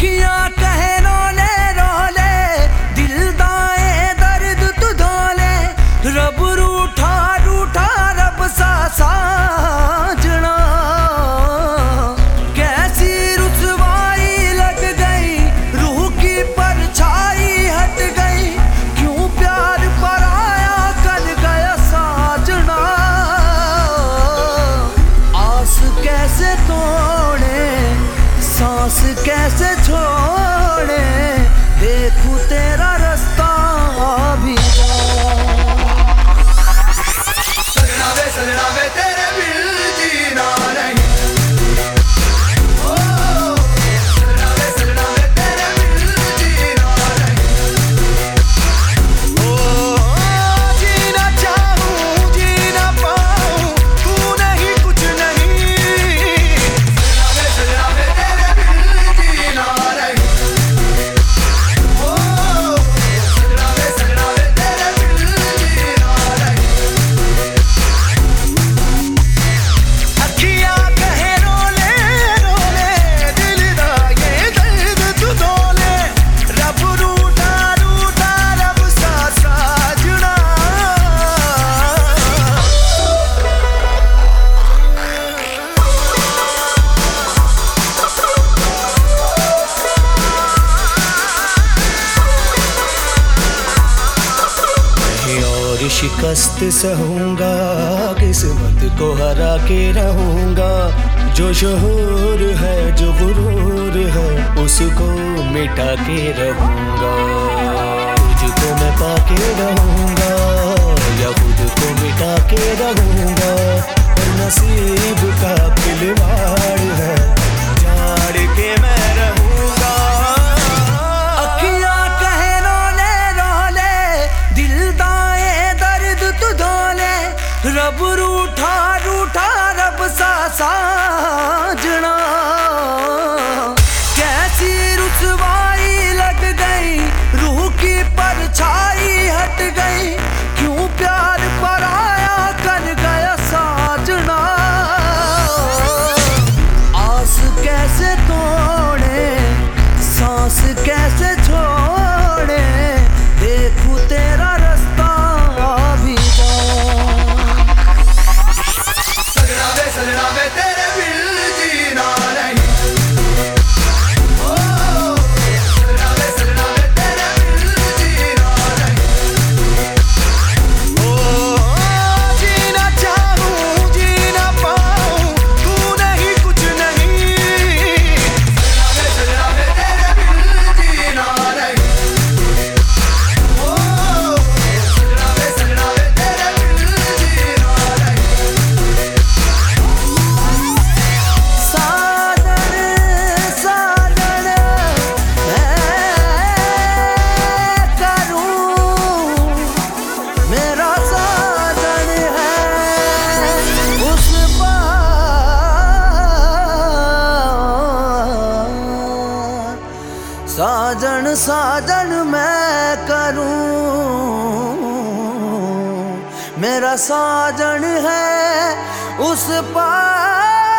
Que से छोड़े देखूँ तेरे शिकस्त सहूँगा, किस्मत को हरा के रहूँगा। जो शहूर है, जो गुरूर है, उसको मिटा के रहूँगा। तुझको मैं पाके रहूँगा, या खुद को मिटा के रहूँगा। नसीब का रब रूठा रूठा रब सा साजना। कैसी रुसवाई लग गई, रूह की परछाई हट गई। साजन साजन मैं करूँ। मेरा साजन है उस पार।